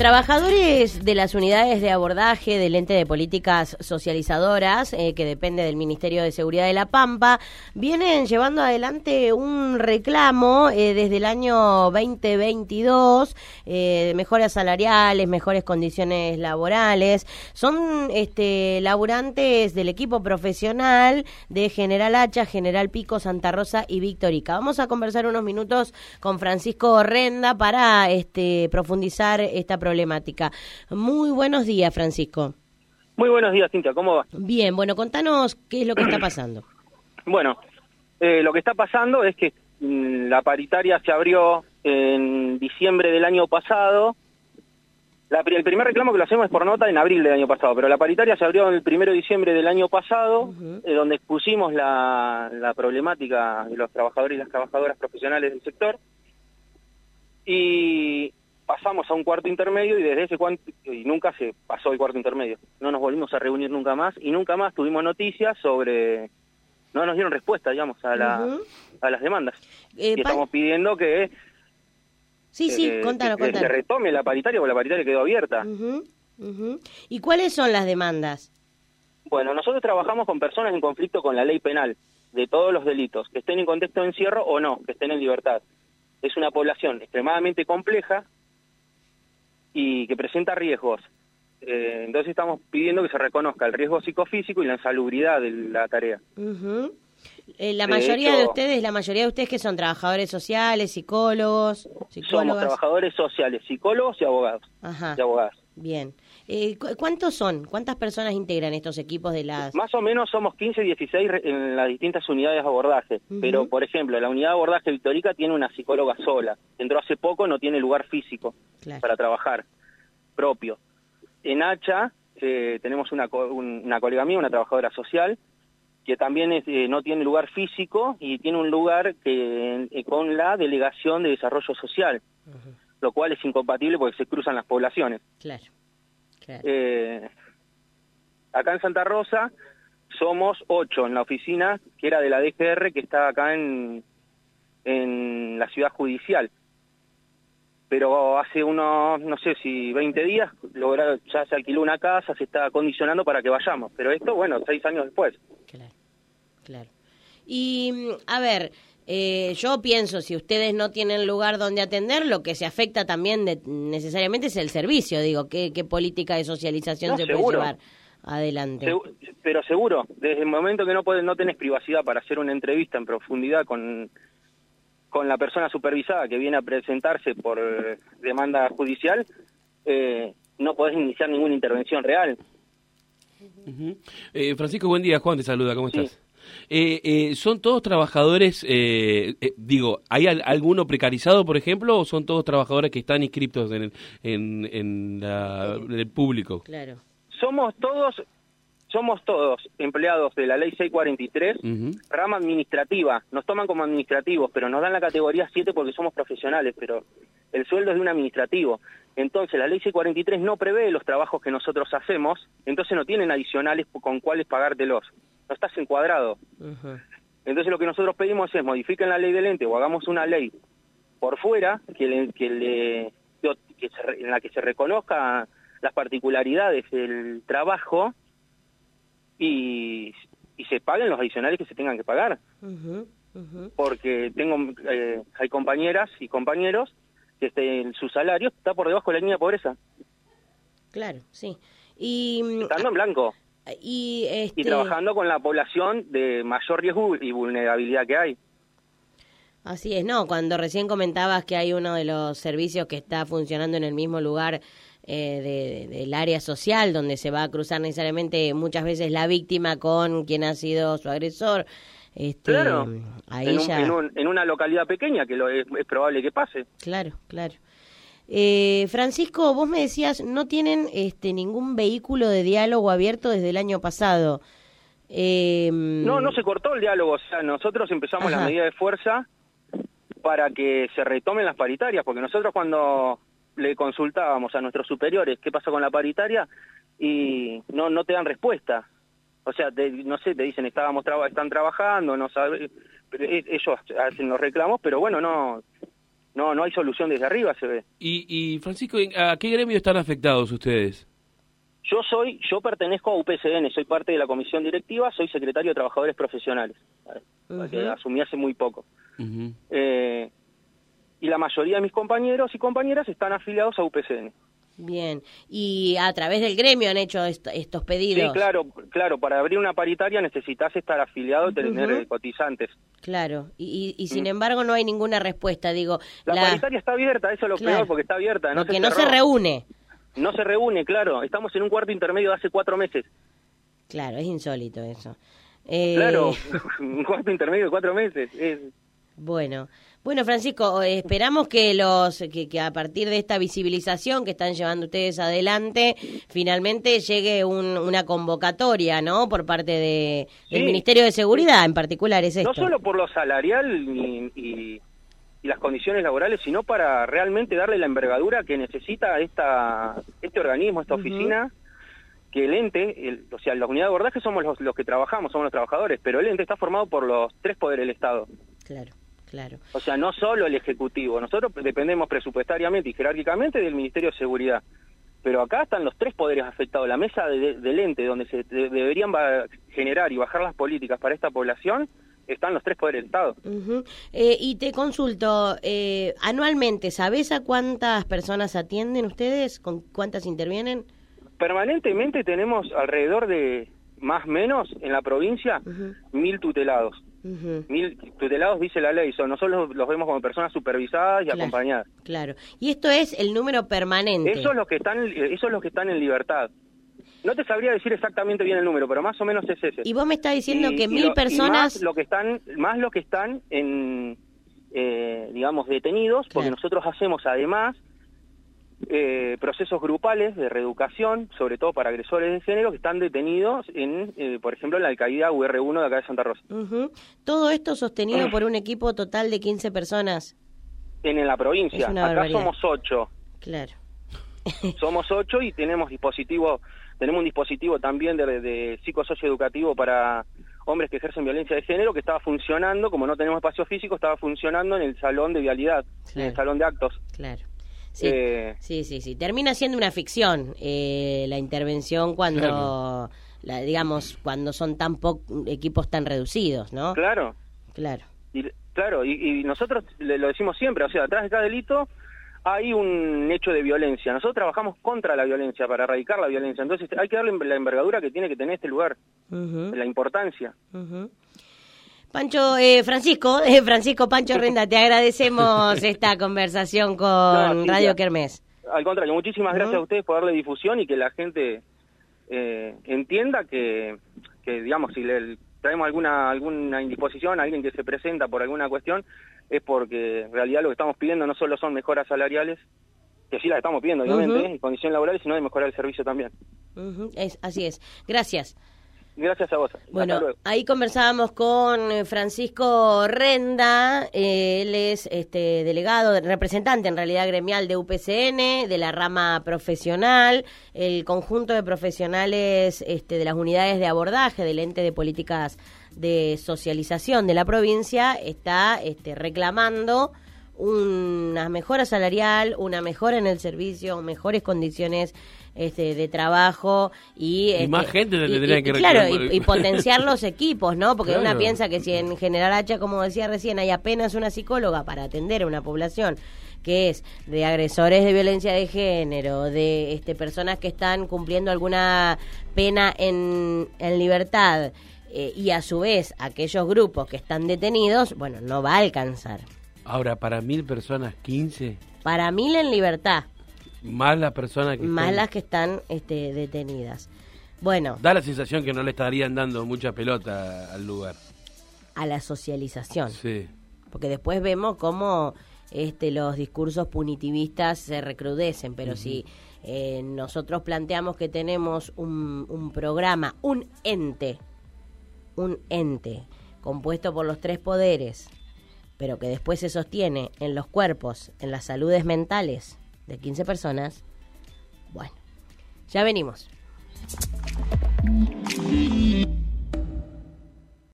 Trabajadores de las unidades de abordaje del ente de políticas socializadoras, eh, que depende del Ministerio de Seguridad de La Pampa, vienen llevando adelante un reclamo eh, desde el año 2022 eh, de mejoras salariales, mejores condiciones laborales. Son este, laburantes del equipo profesional de General Hacha, General Pico, Santa Rosa y Victorica. Vamos a conversar unos minutos con Francisco Renda para este, profundizar esta problemática problemática. Muy buenos días, Francisco. Muy buenos días, Cintia, ¿cómo va? Bien, bueno, contanos qué es lo que está pasando. bueno, eh, lo que está pasando es que mm, la paritaria se abrió en diciembre del año pasado. el primer reclamo que lo hacemos es por nota en abril del año pasado, pero la paritaria se abrió el primero de diciembre del año pasado, eh, donde expusimos la, la problemática de los trabajadores y las trabajadoras profesionales del sector. Y pasamos a un cuarto intermedio y desde ese cuarto, y nunca se pasó el cuarto intermedio. No nos volvimos a reunir nunca más y nunca más tuvimos noticias sobre, no nos dieron respuesta, digamos, a, la, a las demandas. Eh, y estamos pidiendo que... Sí, sí, eh, que, se retome la paritaria, porque la paritaria quedó abierta. ¿Y cuáles son las demandas? Bueno, nosotros trabajamos con personas en conflicto con la ley penal de todos los delitos, que estén en contexto de encierro o no, que estén en libertad. Es una población extremadamente compleja, y que presenta riesgos. Eh, entonces estamos pidiendo que se reconozca el riesgo psicofísico y la insalubridad de la tarea. Eh, la mayoría de ustedes, la mayoría de ustedes que son trabajadores sociales, psicólogos, Somos trabajadores sociales, psicólogos y abogados. Ajá. Y abogadas. Bien. Eh, ¿Cuántos son? ¿Cuántas personas integran estos equipos de las...? Más o menos somos 15, 16 en las distintas unidades de abordaje. Pero, por ejemplo, la unidad de abordaje Victorica tiene una psicóloga sola. Entró hace poco, no tiene lugar físico para trabajar propio. En Hacha eh, tenemos una, una colega mía, una trabajadora social, que también eh, no tiene lugar físico y tiene un lugar que, con la Delegación de Desarrollo Social, lo cual es incompatible porque se cruzan las poblaciones. Claro. Eh, acá en Santa Rosa somos ocho en la oficina, que era de la DGR, que está acá en, en la ciudad judicial. Pero hace unos, no sé si 20 días, lograron, ya se alquiló una casa, se está acondicionando para que vayamos. Pero esto, bueno, seis años después. Claro, claro. Y, a ver, eh, yo pienso, si ustedes no tienen lugar donde atender, lo que se afecta también necesariamente es el servicio. Digo, ¿qué, política de socialización se puede llevar adelante? pero seguro, desde el momento que no, puedes, no tenés privacidad para hacer una entrevista en profundidad con, con la persona supervisada que viene a presentarse por demanda judicial, eh, no podés iniciar ninguna intervención real. Eh, Francisco, buen día. Juan te saluda, ¿cómo estás? Eh, eh, ¿Son todos trabajadores, eh, digo, ¿hay alguno precarizado, por ejemplo, o son todos trabajadores que están inscriptos en, en, el público? Claro. Somos todos somos todos empleados de la ley 643, rama administrativa, nos toman como administrativos, pero nos dan la categoría 7 porque somos profesionales, pero el sueldo es de un administrativo. Entonces la ley 643 no prevé los trabajos que nosotros hacemos, entonces no tienen adicionales con cuáles pagártelos no estás encuadrado. Entonces lo que nosotros pedimos es modifiquen la ley del ente o hagamos una ley por fuera que le, que le en la que se reconozca las particularidades del trabajo y, y se paguen los adicionales que se tengan que pagar. Porque tengo eh, hay compañeras y compañeros que este, su salario está por debajo de la línea de pobreza. Claro, sí. Y estando en blanco. Y, este... trabajando con la población de mayor riesgo y vulnerabilidad que hay. Así es, no, cuando recién comentabas que hay uno de los servicios que está funcionando en el mismo lugar eh, del área social, donde se va a cruzar necesariamente muchas veces la víctima con quien ha sido su agresor. Este, claro, en, una localidad pequeña que lo es probable que pase. Claro, claro. Eh, Francisco, vos me decías, no tienen este, ningún vehículo de diálogo abierto desde el año pasado. Em, no, no se cortó el diálogo. O sea, nosotros empezamos la medida de fuerza para que se retomen las paritarias, porque nosotros cuando le consultábamos a nuestros superiores qué pasa con la paritaria y no no te dan respuesta. O sea, no sé, te dicen estábamos están trabajando, no sabe, ellos hacen los reclamos, pero bueno, no no, no hay solución desde arriba, se ve. Y, y Francisco, ¿a qué gremio están afectados ustedes? Yo soy, yo pertenezco a UPCN, soy parte de la comisión directiva, soy secretario de Trabajadores Profesionales, que asumí hace muy poco. eh, y la mayoría de mis compañeros y compañeras están afiliados a UPCN. Bien, y a través del gremio han hecho estos pedidos. Sí, claro, claro, para abrir una paritaria necesitas estar afiliado y tener eh, cotizantes. Claro, y, y, sin mm. embargo no hay ninguna respuesta, digo. La, paritaria está abierta, eso es lo peor, porque está abierta. No porque no se reúne. No se reúne, claro, estamos en un cuarto intermedio de hace cuatro meses. Claro, es insólito eso. Claro, eh, un cuarto intermedio de cuatro meses. Es... Bueno, bueno, Francisco, esperamos que los que, a partir de esta visibilización que están llevando ustedes adelante, finalmente llegue una convocatoria, ¿no? Por parte de, del Ministerio de Seguridad, en particular, es esto. No solo por lo salarial y, las condiciones laborales, sino para realmente darle la envergadura que necesita esta este organismo, esta oficina. que el ente, o sea, la unidad de abordaje somos los, los que trabajamos, somos los trabajadores, pero el ente está formado por los tres poderes del Estado. Claro. Claro. O sea, no solo el Ejecutivo, nosotros dependemos presupuestariamente y jerárquicamente del Ministerio de Seguridad. Pero acá están los tres poderes afectados. La mesa del ente, donde se deberían generar y bajar las políticas para esta población, están los tres poderes del Estado. Eh, y te consulto, eh, anualmente, ¿sabés a cuántas personas atienden ustedes? ¿Con cuántas intervienen? Permanentemente tenemos alrededor de, más menos, en la provincia, mil tutelados. Mil tutelados dice la ley, son, nosotros los vemos como personas supervisadas y acompañadas. Claro. Y esto es el número permanente. Eso es lo que están, eso es lo que están en libertad. No te sabría decir exactamente bien el número, pero más o menos es ese. Y vos me estás diciendo que mil personas. más lo que están, más lo que están en, eh, digamos, detenidos, porque nosotros hacemos además eh, procesos grupales de reeducación, sobre todo para agresores de género que están detenidos en, eh, por ejemplo, en la alcaldía UR1 de acá de Santa Rosa. Todo esto sostenido por un equipo total de 15 personas. En, la provincia, acá somos 8. Claro. somos 8 y tenemos dispositivo, tenemos un dispositivo también de, de psicosocioeducativo para hombres que ejercen violencia de género que estaba funcionando, como no tenemos espacio físico, estaba funcionando en el salón de vialidad, en el salón de actos. Claro. Sí, sí, sí, Termina siendo una ficción eh, la intervención cuando, la, digamos, cuando son tan pocos equipos tan reducidos, ¿no? Claro. Claro. Y, claro, y, nosotros lo decimos siempre, o sea, atrás de cada delito hay un hecho de violencia. Nosotros trabajamos contra la violencia, para erradicar la violencia. Entonces hay que darle la envergadura que tiene que tener este lugar, la importancia. Pancho, eh, Francisco, eh, Francisco Pancho Renda, te agradecemos esta conversación con Radio Kermés. Al contrario, muchísimas gracias a ustedes por darle difusión y que la gente eh, entienda que, que, digamos, si le traemos alguna alguna indisposición alguien que se presenta por alguna cuestión, es porque en realidad lo que estamos pidiendo no solo son mejoras salariales, que sí las estamos pidiendo, obviamente, y condiciones laborales, sino de mejorar el servicio también. es, así es. Gracias. Gracias a vos. Bueno, ahí conversábamos con eh, Francisco Renda, eh, él es este delegado, representante en realidad gremial de UPCN, de la rama profesional, el conjunto de profesionales este, de las unidades de abordaje del ente de políticas de socialización de la provincia está este, reclamando una mejora salarial, una mejora en el servicio, mejores condiciones este, de trabajo y, y más este, gente tendría que claro y, potenciar los equipos no porque una piensa que si en General Hacha como decía recién hay apenas una psicóloga para atender a una población que es de agresores de violencia de género, de este, personas que están cumpliendo alguna pena en, en libertad eh, y a su vez aquellos grupos que están detenidos, bueno, no va a alcanzar. Ahora, para mil personas, 15. Para mil en libertad. Más las personas que Más las que están este, detenidas. Bueno. Da la sensación que no le estarían dando mucha pelota al lugar. A la socialización. Sí. Porque después vemos cómo este, los discursos punitivistas se recrudecen, pero si eh, nosotros planteamos que tenemos un, un programa, un ente, un ente compuesto por los tres poderes, pero que después se sostiene en los cuerpos, en las saludes mentales de 15 personas, bueno, ya venimos.